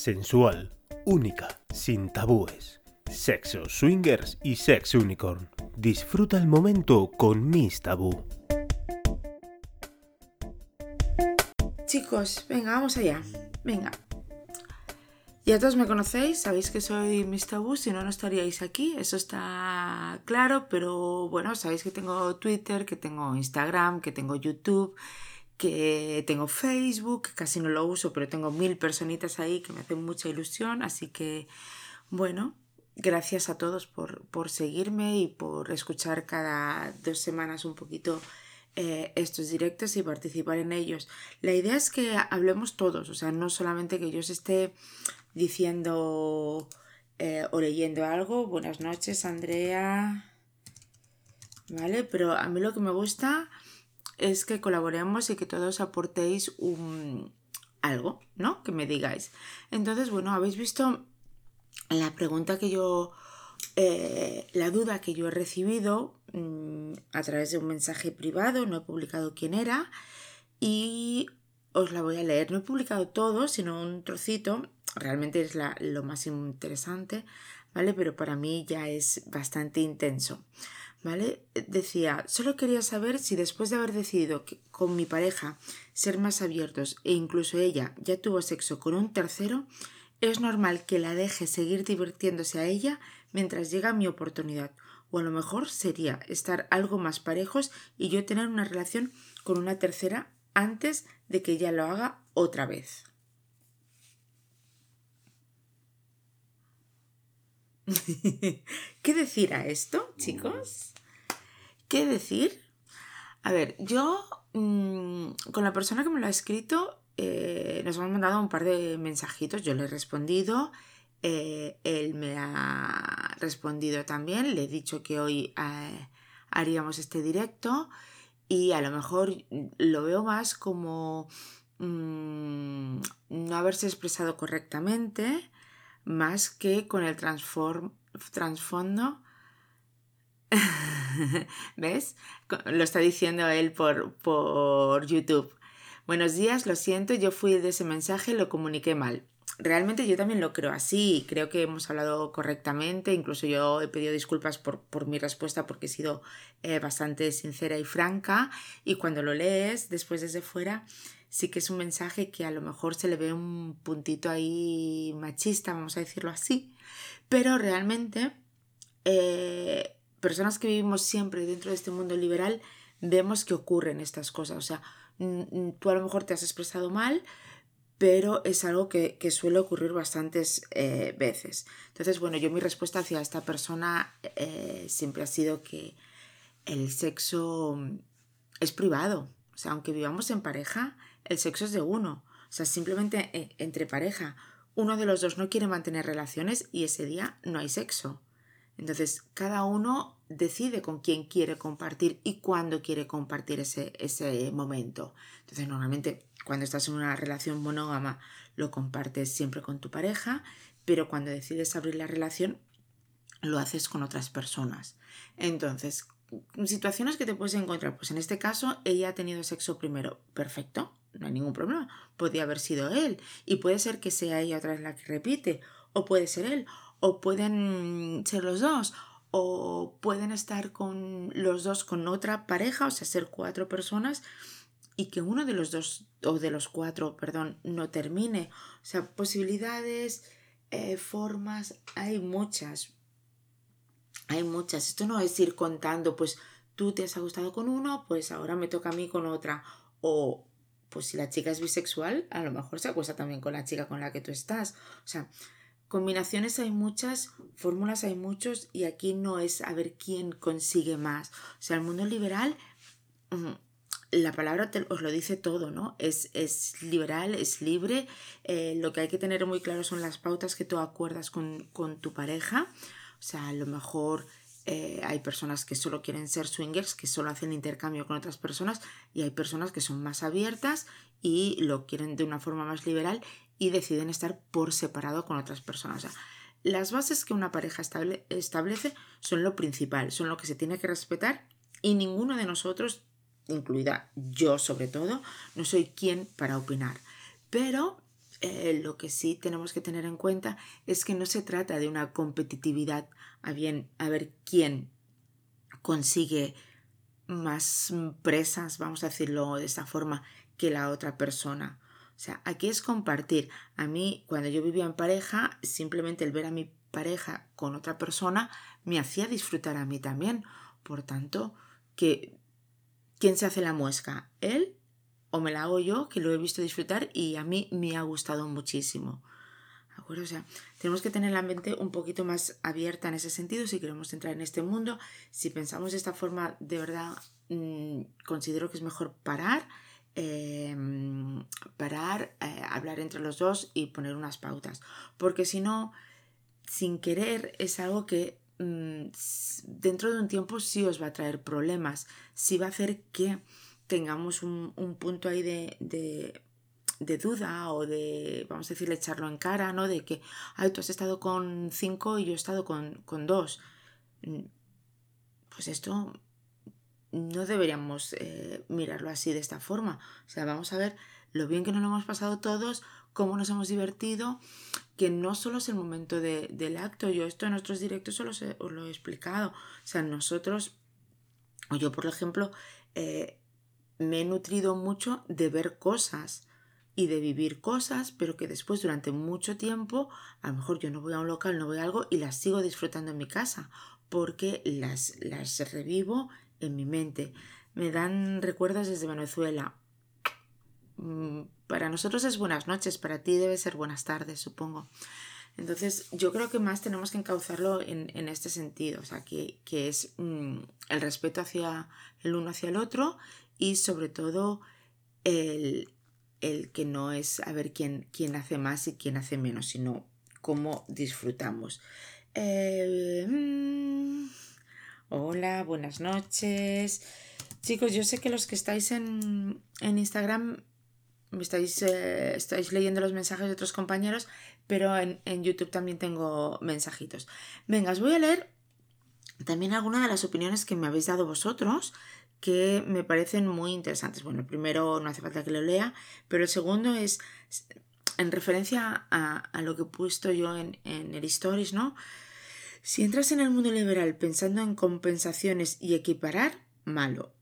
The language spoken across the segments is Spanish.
sensual, única, sin tabúes. Sexo swingers y sex unicorn. Disfruta el momento con Miss Tabú. Chicos, venga, vamos allá. Venga. Ya todos me conocéis, sabéis que soy Miss Tabú, si no, no estaríais aquí, eso está claro, pero bueno, sabéis que tengo Twitter, que tengo Instagram, que tengo YouTube, que tengo Facebook, casi no lo uso, pero tengo mil personitas ahí que me hacen mucha ilusión, así que bueno, gracias a todos por, por seguirme y por escuchar cada dos semanas un poquito eh, estos directos y participar en ellos. La idea es que hablemos todos, o sea, no solamente que yo os esté diciendo eh, o leyendo algo, buenas noches Andrea, ¿vale? Pero a mí lo que me gusta es que colaboremos y que todos aportéis un, algo, ¿no? Que me digáis. Entonces, bueno, habéis visto la pregunta que yo, eh, la duda que yo he recibido mm, a través de un mensaje privado, no he publicado quién era y os la voy a leer. No he publicado todo, sino un trocito. Realmente es lo más interesante, ¿vale? Pero para mí ya es bastante intenso. ¿Vale? Decía, solo quería saber si después de haber decidido que, con mi pareja ser más abiertos e incluso ella ya tuvo sexo con un tercero, es normal que la deje seguir divirtiéndose a ella mientras llega mi oportunidad. O a lo mejor sería estar algo más parejos y yo tener una relación con una tercera antes de que ella lo haga otra vez. ¿Qué decir a esto, chicos? ¿Qué decir? A ver, yo mm, con la persona que me lo ha escrito eh, nos hemos mandado un par de mensajitos, yo le he respondido, eh, él me ha respondido también, le he dicho que hoy eh, haríamos este directo y a lo mejor lo veo más como mm, no haberse expresado correctamente más que con el trasfondo. ¿Ves? Lo está diciendo él por, por YouTube. Buenos días, lo siento, yo fui de ese mensaje, lo comuniqué mal. Realmente yo también lo creo así, creo que hemos hablado correctamente, incluso yo he pedido disculpas por, por mi respuesta porque he sido eh, bastante sincera y franca y cuando lo lees después desde fuera sí que es un mensaje que a lo mejor se le ve un puntito ahí machista, vamos a decirlo así, pero realmente eh, personas que vivimos siempre dentro de este mundo liberal vemos que ocurren estas cosas, o sea, tú a lo mejor te has expresado mal, pero es algo que, suele ocurrir bastantes eh, veces. Entonces, bueno, yo mi respuesta hacia esta persona eh, siempre ha sido que el sexo es privado, o sea, aunque vivamos en pareja, el sexo es de uno. O sea, simplemente eh, entre pareja, uno de los dos no quiere mantener relaciones y ese día no hay sexo. Entonces, cada uno decide con quién quiere compartir y cuándo quiere compartir ese, ese momento. Entonces, normalmente cuando estás en una relación monógama lo compartes siempre con tu pareja, pero cuando decides abrir la relación lo haces con otras personas. Entonces, situaciones que te puedes encontrar, pues en este caso ella ha tenido sexo primero, perfecto, no hay ningún problema. Podría haber sido él. Y puede ser que sea ella otra vez la que repite. O puede ser él. O pueden ser los dos. O pueden estar con los dos con otra pareja, o sea, ser cuatro personas y que uno de los dos, o de los cuatro, perdón, no termine. O sea, posibilidades, eh, formas, hay muchas. Hay muchas. Esto no es ir contando, pues tú te has gustado con uno, pues ahora me toca a mí con otra. O pues si la chica es bisexual, a lo mejor se acuesta también con la chica con la que tú estás. O sea, combinaciones hay muchas, fórmulas hay muchos y aquí no es a ver quién consigue más. O sea, el mundo liberal, mm, la palabra os lo dice todo, ¿no? Es, es liberal, es libre. Eh, lo que hay que tener muy claro son las pautas que tú acuerdas con, con tu pareja. O sea, a lo mejor eh, hay personas que solo quieren ser swingers, que solo hacen intercambio con otras personas y hay personas que son más abiertas y lo quieren de una forma más liberal y deciden estar por separado con otras personas. las bases que una pareja establece son lo principal, son lo que se tiene que respetar y ninguno de nosotros, incluida yo sobre todo, no soy quien para opinar. Pero eh, lo que sí tenemos que tener en cuenta es que no se trata de una competitividad a bien a ver quién consigue más presas, vamos a decirlo de esta forma, que la otra persona. O sea, aquí es compartir. A mí, cuando yo vivía en pareja, simplemente el ver a mi pareja con otra persona me hacía disfrutar a mí también. Por tanto, que ¿quién se hace la muesca? ¿Él o me la hago yo, que lo he visto disfrutar y a mí me ha gustado muchísimo? acuerdo? O sea, tenemos que tener la mente un poquito más abierta en ese sentido si queremos entrar en este mundo. Si pensamos de esta forma, de verdad, mm, considero que es mejor parar, em, parar, eh, hablar entre los dos y poner unas pautas. Porque si no, sin querer, es algo que mm, dentro de un tiempo sí os va a traer problemas, sí va a hacer que tengamos un, punto ahí de, de, duda o de, vamos a decirle, echarlo en cara, ¿no? De que, ay, tú has estado con cinco y yo he estado con, con dos. Mm, pues esto no deberíamos eh, mirarlo así de esta forma. O sea, vamos a ver lo bien que nos lo hemos pasado todos, cómo nos hemos divertido que no solo es el momento del acto, yo esto en nuestros directos solo os lo he explicado, o sea, nosotros, o yo por ejemplo, eh, me he nutrido mucho de ver cosas y de vivir cosas, pero que después durante mucho tiempo, a lo mejor yo no voy a un local, no voy a algo y las sigo disfrutando en mi casa, porque las, las revivo en mi mente. Me dan recuerdos desde Venezuela, mm, para nosotros es buenas noches, para ti debe ser buenas tardes, supongo. Entonces, yo creo que más tenemos que encauzarlo en, este sentido, o sea, que, es mm, el respeto hacia el uno hacia el otro y sobre todo el, que no es a ver quién, quién hace más y quién hace menos, sino cómo disfrutamos. Eh, mm, hola, buenas noches. Chicos, yo sé que los que estáis en, en Instagram estáis, eh, estáis leyendo los mensajes de otros compañeros, pero en, YouTube también tengo mensajitos. Venga, os voy a leer también algunas de las opiniones que me habéis dado vosotros que me parecen muy interesantes. Bueno, el primero no hace falta que lo lea, pero el segundo es en referencia a, lo que he puesto yo en, en el Stories, ¿no? Si entras en el mundo liberal pensando en compensaciones y equiparar, malo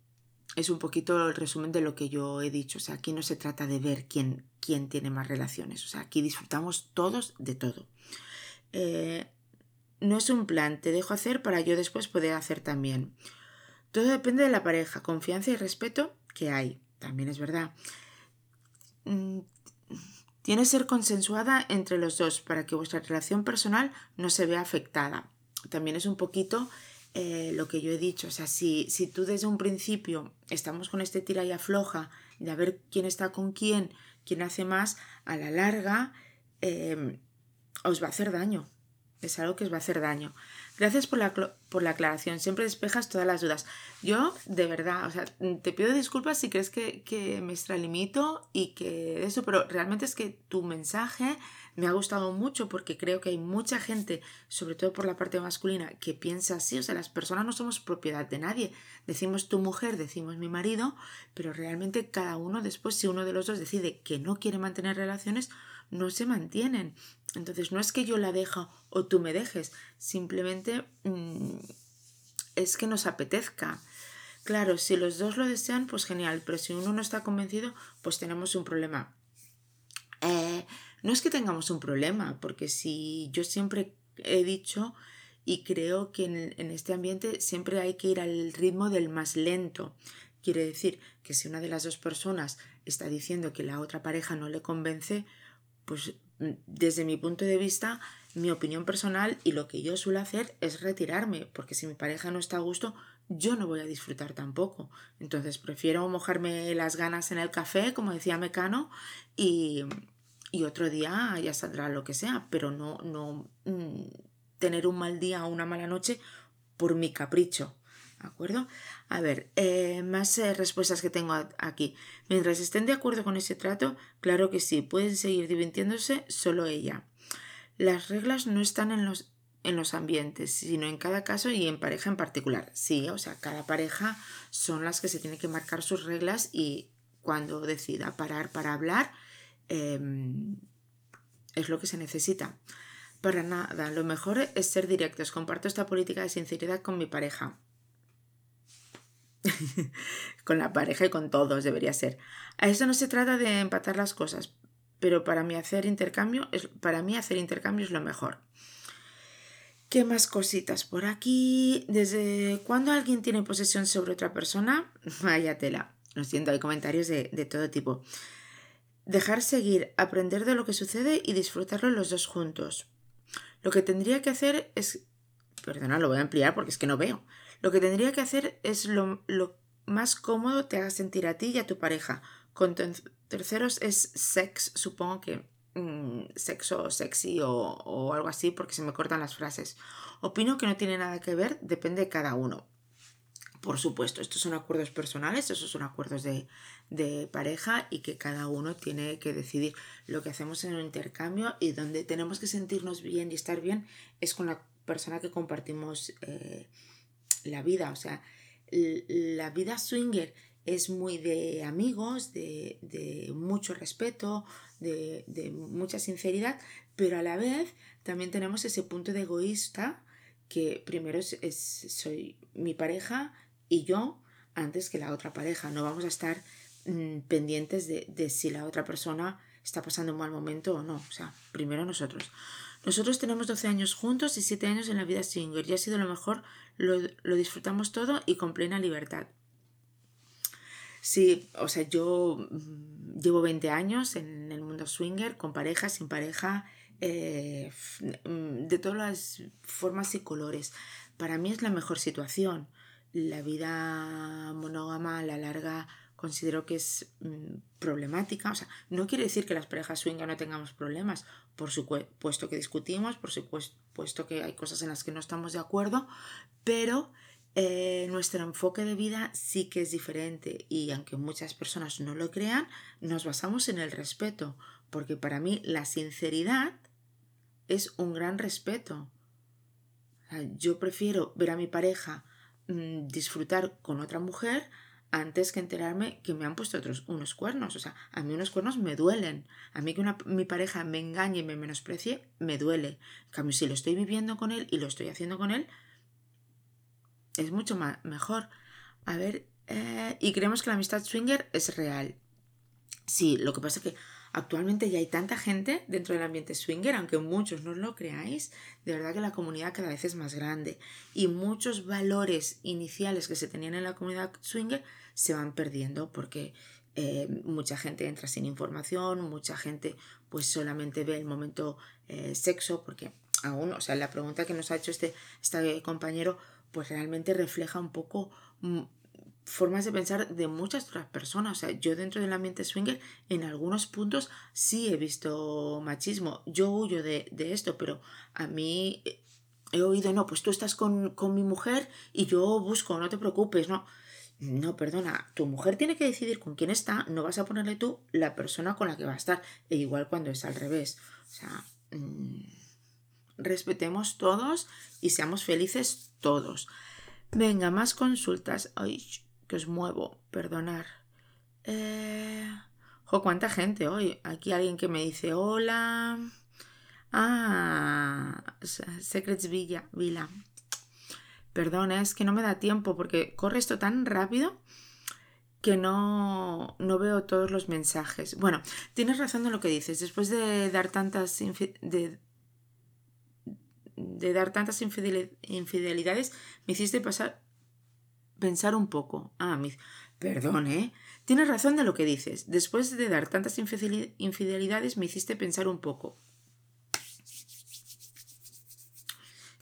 es un poquito el resumen de lo que yo he dicho. O sea, aquí no se trata de ver quién, quién tiene más relaciones. O sea, aquí disfrutamos todos de todo. Eh, no es un plan, te dejo hacer para yo después poder hacer también. Todo depende de la pareja, confianza y respeto que hay. También es verdad. Mm, tiene que ser consensuada entre los dos para que vuestra relación personal no se vea afectada. También es un poquito eh, lo que yo he dicho. O sea, si, si tú desde un principio estamos con este tira y afloja de a ver quién está con quién, quién hace más, a la larga em, os va a hacer daño. Es algo que os va a hacer daño. Gracias por la, por la aclaración. Siempre despejas todas las dudas. Yo, de verdad, o sea, te pido disculpas si crees que, que me extralimito y que eso, pero realmente es que tu mensaje me ha gustado mucho porque creo que hay mucha gente, sobre todo por la parte masculina, que piensa así, o sea, las personas no somos propiedad de nadie. Decimos tu mujer, decimos mi marido, pero realmente cada uno después, si uno de los dos decide que no quiere mantener relaciones, no se mantienen. Entonces no es que yo la dejo o tú me dejes, simplemente mm, es que nos apetezca. Claro, si los dos lo desean, pues genial, pero si uno no está convencido, pues tenemos un problema. Eh, no es que tengamos un problema, porque si yo siempre he dicho y creo que en, este ambiente siempre hay que ir al ritmo del más lento. Quiere decir que si una de las dos personas está diciendo que la otra pareja no le convence, pues desde mi punto de vista, mi opinión personal y lo que yo suelo hacer es retirarme, porque si mi pareja no está a gusto, yo no voy a disfrutar tampoco. Entonces prefiero mojarme las ganas en el café, como decía Mecano, y, y otro día ya saldrá lo que sea, pero no, no mm, tener un mal día o una mala noche por mi capricho. ¿De acuerdo? A ver, eh, más eh, respuestas que tengo aquí. Mientras estén de acuerdo con ese trato, claro que sí, pueden seguir divirtiéndose solo ella. Las reglas no están en los, en los ambientes, sino en cada caso y en pareja en particular. Sí, o sea, cada pareja son las que se tienen que marcar sus reglas y cuando decida parar para hablar, Em, es lo que se necesita. Para nada, lo mejor es ser directos. Comparto esta política de sinceridad con mi pareja. con la pareja y con todos debería ser. A eso no se trata de empatar las cosas, pero para mí hacer intercambio es, para mí hacer intercambio es lo mejor. ¿Qué más cositas por aquí? ¿Desde cuándo alguien tiene posesión sobre otra persona? Vaya tela. Lo siento, hay comentarios de, de todo tipo. Dejar seguir, aprender de lo que sucede y disfrutarlo los dos juntos. Lo que tendría que hacer es... Perdona, lo voy a ampliar porque es que no veo. Lo que tendría que hacer es lo, más cómodo te haga sentir a ti y a tu pareja. Con terceros es sex, supongo que mm, sexo sexy o, o algo así porque se me cortan las frases. Opino que no tiene nada que ver, depende de cada uno. Por supuesto, estos son acuerdos personales, estos son acuerdos de, de, pareja y que cada uno tiene que decidir lo que hacemos en un intercambio y donde tenemos que sentirnos bien y estar bien es con la persona que compartimos eh, la vida, o sea, la vida swinger es muy de amigos, de, mucho respeto, de, mucha sinceridad, pero a la vez también tenemos ese punto de egoísta que primero es, soy mi pareja y yo antes que la otra pareja. No vamos a estar mm, pendientes de, de si la otra persona está pasando un mal momento o no. O sea, primero nosotros. Nosotros tenemos 12 años juntos y 7 años en la vida single y ha sido lo mejor, lo, disfrutamos todo y con plena libertad. Sí, o sea, yo mm, llevo 20 años en el mundo swinger, con pareja, sin pareja, eh, de todas las formas y colores. Para mí es la mejor situación. La vida monógama la larga considero que es mm, problemática. O sea, no quiere decir que las parejas swinger no tengamos problemas. Por supuesto que discutimos, por supuesto que hay cosas en las que no estamos de acuerdo, pero eh, nuestro enfoque de vida sí que es diferente y aunque muchas personas no lo crean, nos basamos en el respeto, porque para mí la sinceridad es un gran respeto. Yo prefiero ver a mi pareja mm, disfrutar con otra mujer antes que enterarme que me han puesto otros unos cuernos. O sea, a mí unos cuernos me duelen. A mí que una, mi pareja me engañe y me menosprecie, me duele. En cambio, si lo estoy viviendo con él y lo estoy haciendo con él, es mucho más, mejor. A ver, eh, y creemos que la amistad swinger es real. Sí, lo que pasa es que actualmente ya hay tanta gente dentro del ambiente swinger, aunque muchos no lo creáis, de verdad que la comunidad cada vez es más grande y muchos valores iniciales que se tenían en la comunidad swinger se van perdiendo porque eh, mucha gente entra sin información, mucha gente pues solamente ve el momento eh, sexo, porque aún, o sea, la pregunta que nos ha hecho este, este compañero pues realmente refleja un poco mm, formas de pensar de muchas otras personas. O sea, yo dentro del ambiente swinger, en algunos puntos sí he visto machismo. Yo huyo de, de esto, pero a mí he oído, no, pues tú estás con, con, mi mujer y yo busco, no te preocupes, no. No, perdona, tu mujer tiene que decidir con quién está, no vas a ponerle tú la persona con la que va a estar. E igual cuando es al revés. O sea, mm, respetemos todos y seamos felices todos. Venga, más consultas. Ay, que os muevo, perdonar. Eh... Jo, cuánta gente hoy. Aquí alguien que me dice hola. Ah, Secrets Villa, Vila. Perdona, es que no me da tiempo porque corre esto tan rápido que no, no veo todos los mensajes. Bueno, tienes razón en lo que dices. Después de dar tantas de, de dar tantas infidelidades, me hiciste pasar pensar un poco. Ah, mi, perdón, ¿eh? Tienes razón de lo que dices. Después de dar tantas infidelidades, me hiciste pensar un poco.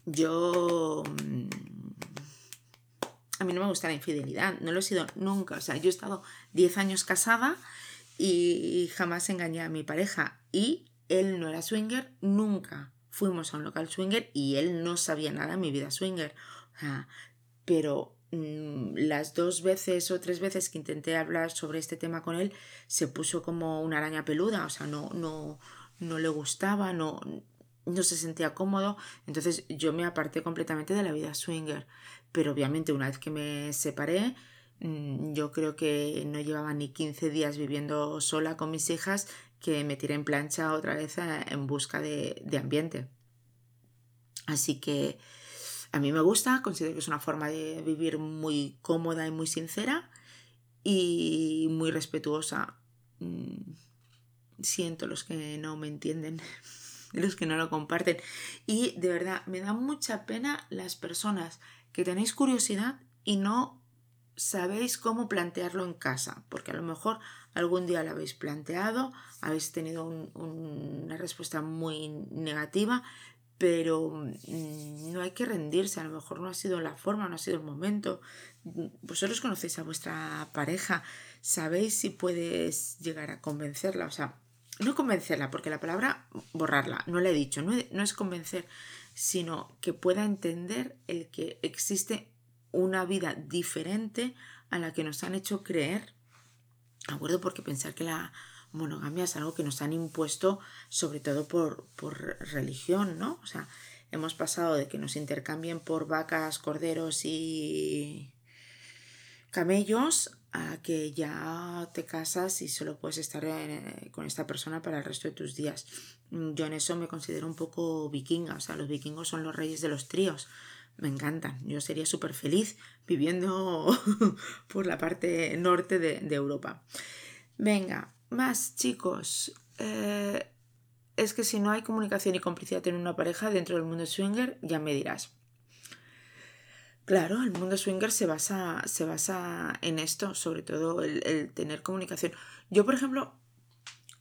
Yo mm, a mí no me gusta la infidelidad, no lo he sido nunca. O sea, yo he estado 10 años casada y jamás engañé a mi pareja. Y él no era swinger, nunca. Fuimos a un local swinger y él no sabía nada de mi vida swinger. Pero las dos veces o tres veces que intenté hablar sobre este tema con él, se puso como una araña peluda. O sea, no, no, no le gustaba, no, no se sentía cómodo. Entonces yo me aparté completamente de la vida swinger. Pero obviamente una vez que me separé, mm, yo creo que no llevaba ni 15 días viviendo sola con mis hijas que me tiré en plancha otra vez eh, en busca de, de ambiente. Así que a mí me gusta, considero que es una forma de vivir muy cómoda y muy sincera y muy respetuosa. Mm, siento los que no me entienden, los que no lo comparten. Y de verdad, me da mucha pena las personas que tenéis curiosidad y no sabéis cómo plantearlo en casa, porque a lo mejor algún día lo habéis planteado, habéis tenido una respuesta muy negativa, pero mm, no hay que rendirse, a lo mejor no ha sido la forma, no ha sido el momento. Vosotros conocéis a vuestra pareja, sabéis si puedes llegar a convencerla, o sea, no convencerla, porque la palabra borrarla, no la he dicho, no, no es convencer, sino que pueda entender el que existe una vida diferente a la que nos han hecho creer, ¿de acuerdo? Porque pensar que la monogamia es algo que nos han impuesto sobre todo por, por religión, ¿no? O sea, hemos pasado de que nos intercambien por vacas, corderos y camellos a que ya te casas y solo puedes estar eh, con esta persona para el resto de tus días. Yo en eso me considero un poco vikinga, o sea, los vikingos son los reyes de los tríos. Me encantan, yo sería súper feliz viviendo por la parte norte de, de Europa. Venga, más chicos, eh, es que si no hay comunicación y complicidad en una pareja dentro del mundo swinger, ya me dirás. Claro, el mundo swinger se basa, se basa en esto, sobre todo el, el tener comunicación. Yo, por ejemplo,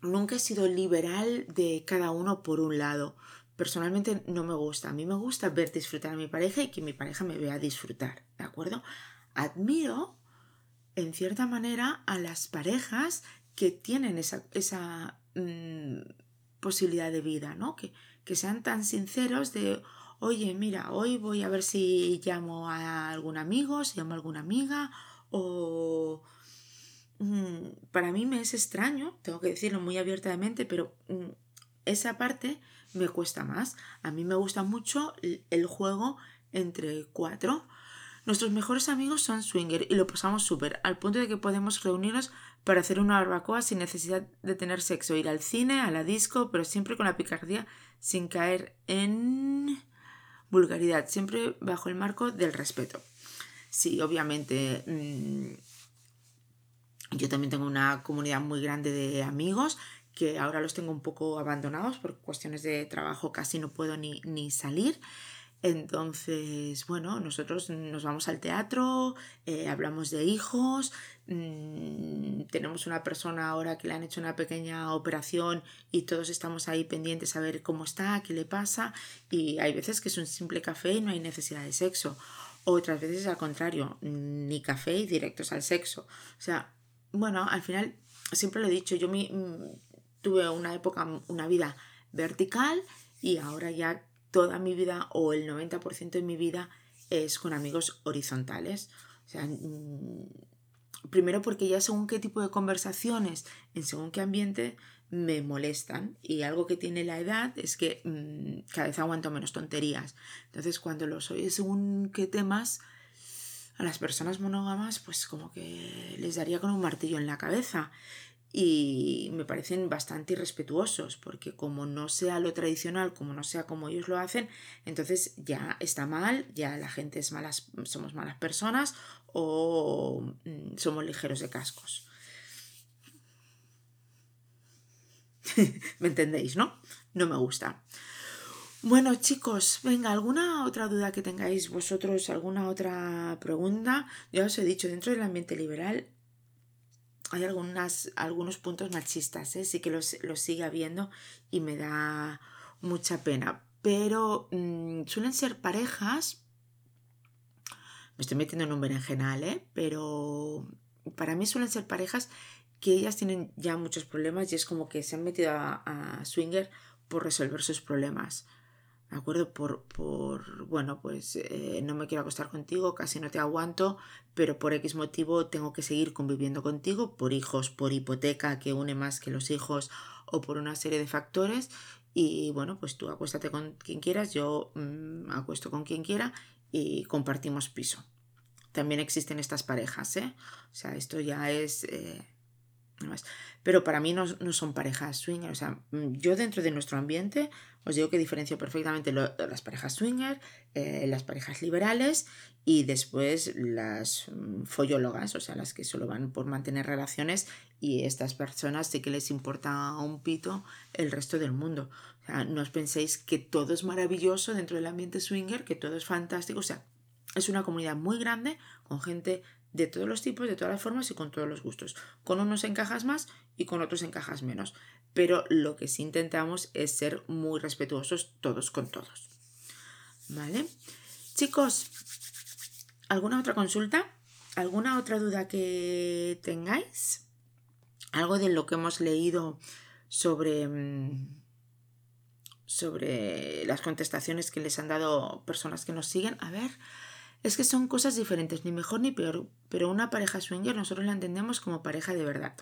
nunca he sido liberal de cada uno por un lado. Personalmente no me gusta. A mí me gusta ver disfrutar a mi pareja y que mi pareja me vea disfrutar, ¿de acuerdo? Admiro, en cierta manera, a las parejas que tienen esa, esa mm, posibilidad de vida, ¿no? Que, que sean tan sinceros de, oye, mira, hoy voy a ver si llamo a algún amigo, si llamo a alguna amiga, o... Mm, para mí me es extraño, tengo que decirlo muy abiertamente, pero mm, esa parte me cuesta más. A mí me gusta mucho el juego entre cuatro. Nuestros mejores amigos son swinger y lo pasamos súper, al punto de que podemos reunirnos para hacer una barbacoa sin necesidad de tener sexo, ir al cine, a la disco, pero siempre con la picardía sin caer en vulgaridad, siempre bajo el marco del respeto. Sí, obviamente mm, yo también tengo una comunidad muy grande de amigos que ahora los tengo un poco abandonados por cuestiones de trabajo, casi no puedo ni, ni salir. Entonces, bueno, nosotros nos vamos al teatro, eh, hablamos de hijos, mm, tenemos una persona ahora que le han hecho una pequeña operación y todos estamos ahí pendientes a ver cómo está, qué le pasa y hay veces que es un simple café y no hay necesidad de sexo. Otras veces al contrario, ni café y directos al sexo. O sea, bueno, al final, siempre lo he dicho, yo mi, mm, tuve una época, una vida vertical y ahora ya toda mi vida o el 90% de mi vida es con amigos horizontales. O sea, mm, primero porque ya según qué tipo de conversaciones, en según qué ambiente, me molestan. Y algo que tiene la edad es que mm, cada vez aguanto menos tonterías. Entonces, cuando los oye según qué temas, a las personas monógamas, pues como que les daría con un martillo en la cabeza y me parecen bastante irrespetuosos porque como no sea lo tradicional, como no sea como ellos lo hacen, entonces ya está mal, ya la gente es malas, somos malas personas o mm, somos ligeros de cascos. ¿Me entendéis, no? No me gusta. Bueno, chicos, venga, ¿alguna otra duda que tengáis vosotros? ¿Alguna otra pregunta? Ya os he dicho, dentro del ambiente liberal hay algunas, algunos puntos machistas, ¿eh? sí que los, sigue habiendo y me da mucha pena. Pero mm, suelen ser parejas, me estoy metiendo en un berenjenal, ¿eh? pero para mí suelen ser parejas que ellas tienen ya muchos problemas y es como que se han metido a swinger por resolver sus problemas. ¿De acuerdo? Por, por bueno, pues eh, no me quiero acostar contigo, casi no te aguanto, pero por X motivo tengo que seguir conviviendo contigo, por hijos, por hipoteca que une más que los hijos o por una serie de factores. Y bueno, pues tú acuéstate con quien quieras, yo mm, acuesto con quien quiera y compartimos piso. También existen estas parejas, ¿eh? O sea, esto ya es... Eh, Pero para mí no, son parejas swinger. O sea, mm, yo dentro de nuestro ambiente os digo que diferencio perfectamente las parejas swinger, eh, las parejas liberales y después las mm, follólogas, o sea, las que solo van por mantener relaciones y estas personas sí que les importa un pito el resto del mundo. O sea, no os penséis que todo es maravilloso dentro del ambiente swinger, que todo es fantástico. O sea, es una comunidad muy grande con gente de todos los tipos, de todas las formas y con todos los gustos. Con unos encajas más y con otros encajas menos. Pero lo que sí intentamos es ser muy respetuosos todos con todos. ¿Vale? Chicos, ¿alguna otra consulta? ¿Alguna otra duda que tengáis? Algo de lo que hemos leído sobre, mm, sobre las contestaciones que les han dado personas que nos siguen. A ver, es que son cosas diferentes, ni mejor ni peor, pero una pareja swinger nosotros la entendemos como pareja de verdad.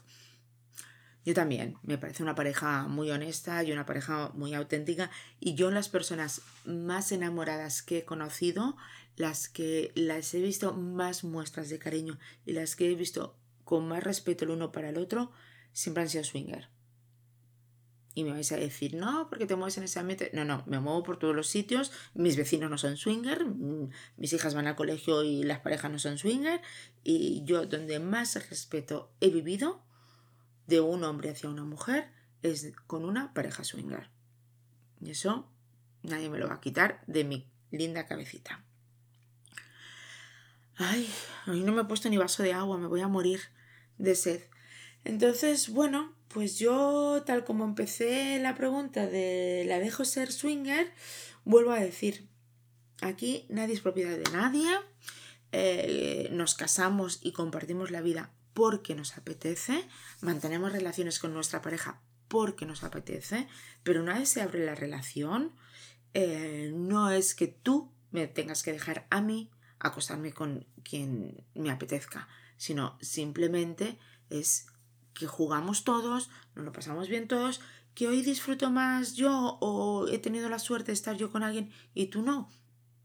Yo también, me parece una pareja muy honesta y una pareja muy auténtica y yo las personas más enamoradas que he conocido, las que las he visto más muestras de cariño y las que he visto con más respeto el uno para el otro, siempre han sido swinger. Y me vais a decir, no, porque te mueves en ese ambiente. No, no, me muevo por todos los sitios. Mis vecinos no son swinger, mm, mis hijas van al colegio y las parejas no son swinger. Y yo, donde más respeto he vivido de un hombre hacia una mujer, es con una pareja swinger. Y eso nadie me lo va a quitar de mi linda cabecita. Ay, hoy no me he puesto ni vaso de agua, me voy a morir de sed. Entonces, bueno, pues yo, tal como empecé la pregunta de la dejo ser swinger, vuelvo a decir, aquí nadie es propiedad de nadie, eh, nos casamos y compartimos la vida porque nos apetece, mantenemos relaciones con nuestra pareja porque nos apetece, pero una vez se abre la relación, eh, no es que tú me tengas que dejar a mí acostarme con quien me apetezca, sino simplemente es que jugamos todos, nos lo pasamos bien todos, que hoy disfruto más yo o he tenido la suerte de estar yo con alguien y tú no.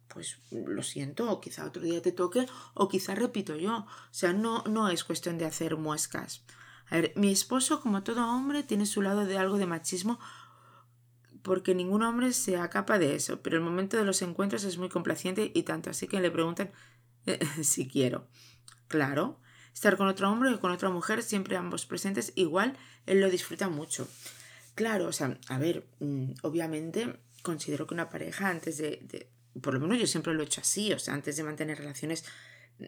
Pues lo siento, o quizá otro día te toque, o quizá repito yo. O sea, no, no es cuestión de hacer muescas. A ver, mi esposo, como todo hombre, tiene su lado de algo de machismo, porque ningún hombre se acapa de eso, pero el momento de los encuentros es muy complaciente y tanto así que le preguntan si quiero. Claro, estar con otro hombre o con otra mujer, siempre ambos presentes, igual él lo disfruta mucho. Claro, o sea, a ver, mm, obviamente considero que una pareja antes de, por lo menos yo siempre lo he hecho así, o sea, antes de mantener relaciones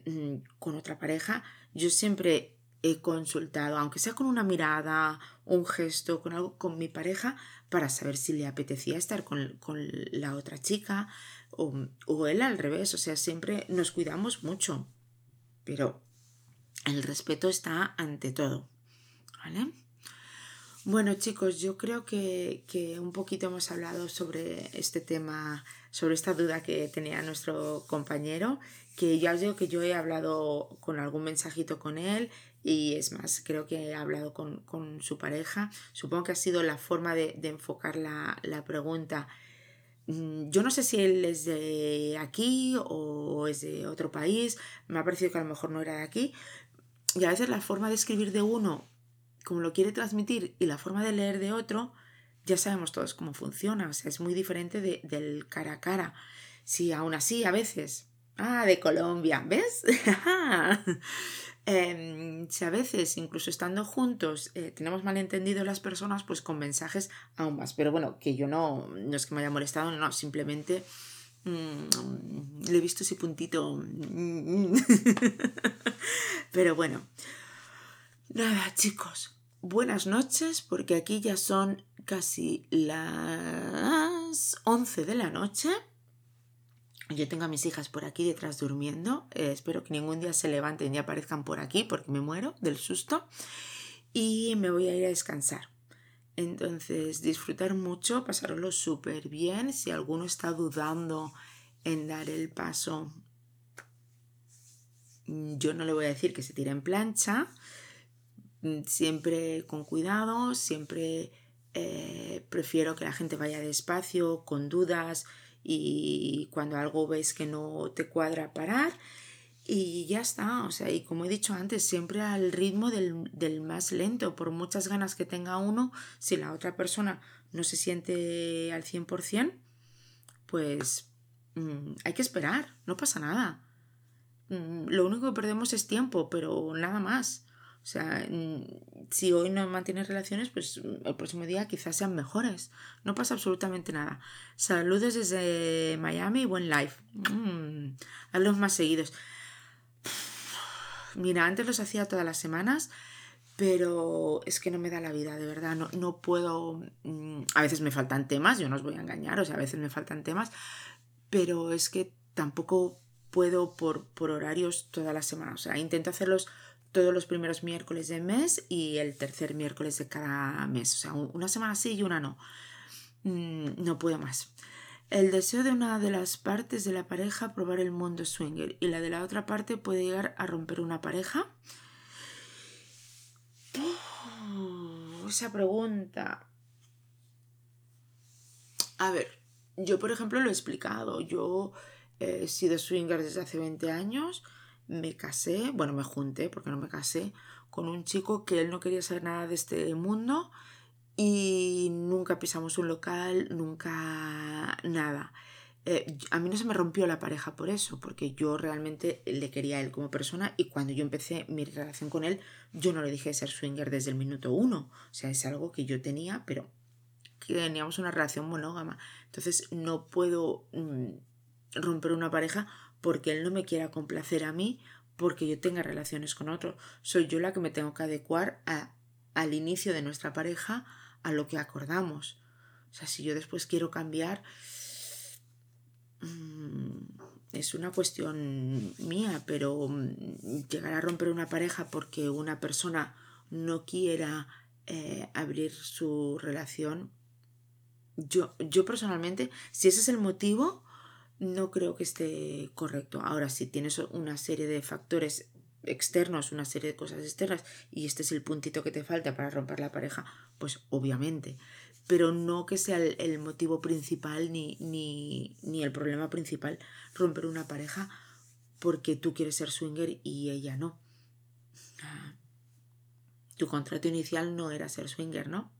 mm, con otra pareja, yo siempre he consultado, aunque sea con una mirada, un gesto, con algo, con mi pareja, para saber si le apetecía estar con, la otra chica o, o él al revés, o sea, siempre nos cuidamos mucho. Pero el respeto está ante todo. ¿Vale? Bueno chicos, yo creo que, un poquito hemos hablado sobre este tema, sobre esta duda que tenía nuestro compañero, que ya os digo que yo he hablado con algún mensajito con él y es más, creo que he hablado con, su pareja. Supongo que ha sido la forma de, enfocar la, la, pregunta. Mm, yo no sé si él es de aquí o es de otro país, me ha parecido que a lo mejor no era de aquí, y a veces la forma de escribir de uno, como lo quiere transmitir, y la forma de leer de otro, ya sabemos todos cómo funciona. O sea, es muy diferente de, del cara a cara. Si aún así, a veces. Ah, de Colombia, ¿ves? eh, si a veces, incluso estando juntos, eh, tenemos malentendido las personas, pues con mensajes aún más. Pero bueno, que yo no, no es que me haya molestado, no, simplemente Mm, le he visto ese puntito. Pero bueno. Nada, chicos. Buenas noches, porque aquí ya son casi las 11 de la noche. Yo tengo a mis hijas por aquí detrás durmiendo. Eh, espero que ningún día se levanten y aparezcan por aquí porque me muero del susto. Y me voy a ir a descansar. Entonces, disfrutar mucho, pasarlo súper bien. Si alguno está dudando en dar el paso, yo no le voy a decir que se tire en plancha, siempre con cuidado, siempre eh, prefiero que la gente vaya despacio, con dudas y cuando algo ves que no te cuadra parar y ya está, o sea, y como he dicho antes, siempre al ritmo del, del, más lento, por muchas ganas que tenga uno, si la otra persona no se siente al 100%, pues mmm, hay que esperar, no pasa nada. Mmm, lo único que perdemos es tiempo, pero nada más. O sea, mmm, si hoy no mantienes relaciones, pues el próximo día quizás sean mejores. No pasa absolutamente nada. Saludos desde Miami y buen live. A los más seguidos. Mira, antes los hacía todas las semanas, pero es que no me da la vida, de verdad, no, no puedo, mm, a veces me faltan temas, yo no os voy a engañar, o sea, a veces me faltan temas, pero es que tampoco puedo por, por horarios toda la semana, o sea, intento hacerlos todos los primeros miércoles del mes y el tercer miércoles de cada mes, o sea, una semana sí y una no, mm, no puedo más. El deseo de una de las partes de la pareja probar el mundo swinger y la de la otra parte puede llegar a romper una pareja. Esa pregunta. A ver, yo por ejemplo lo he explicado. Yo he sido swinger desde hace 20 años. Me casé, bueno, me junté porque no me casé, con un chico que él no quería saber nada de este mundo y nunca pisamos un local, nunca nada. Eh, a mí no se me rompió la pareja por eso, porque yo realmente le quería a él como persona y cuando yo empecé mi relación con él, yo no le dije ser swinger desde el minuto uno. O sea, es algo que yo tenía, pero teníamos una relación monógama. Entonces no puedo mm, romper una pareja porque él no me quiera complacer a mí porque yo tenga relaciones con otro. Soy yo la que me tengo que adecuar a, al inicio de nuestra pareja a lo que acordamos. O sea, si yo después quiero cambiar, mmm, es una cuestión mía, pero mm, llegar a romper una pareja porque una persona no quiera eh, abrir su relación, yo, yo personalmente, si ese es el motivo, no creo que esté correcto. Ahora, si tienes una serie de factores externos, una serie de cosas externas, y este es el puntito que te falta para romper la pareja, pues obviamente. Pero no que sea el, motivo principal ni, ni, ni el problema principal romper una pareja porque tú quieres ser swinger y ella no. Tu contrato inicial no era ser swinger, ¿no?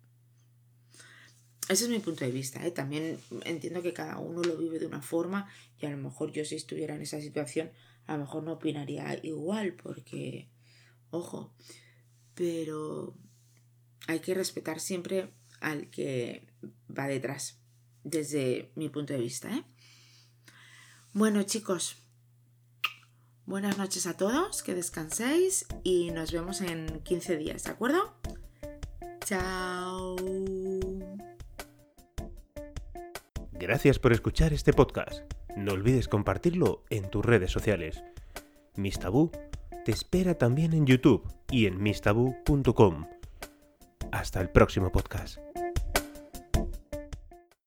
Ese es mi punto de vista. ¿eh? También entiendo que cada uno lo vive de una forma y a lo mejor yo si estuviera en esa situación a lo mejor no opinaría igual porque, ojo, pero hay que respetar siempre al que va detrás, desde mi punto de vista. ¿eh? Bueno chicos, buenas noches a todos, que descanséis y nos vemos en 15 días, ¿de acuerdo? Chao. Gracias por escuchar este podcast. No olvides compartirlo en tus redes sociales. Miss Tabú te espera también en YouTube y en mistabu.com. Hasta el próximo podcast.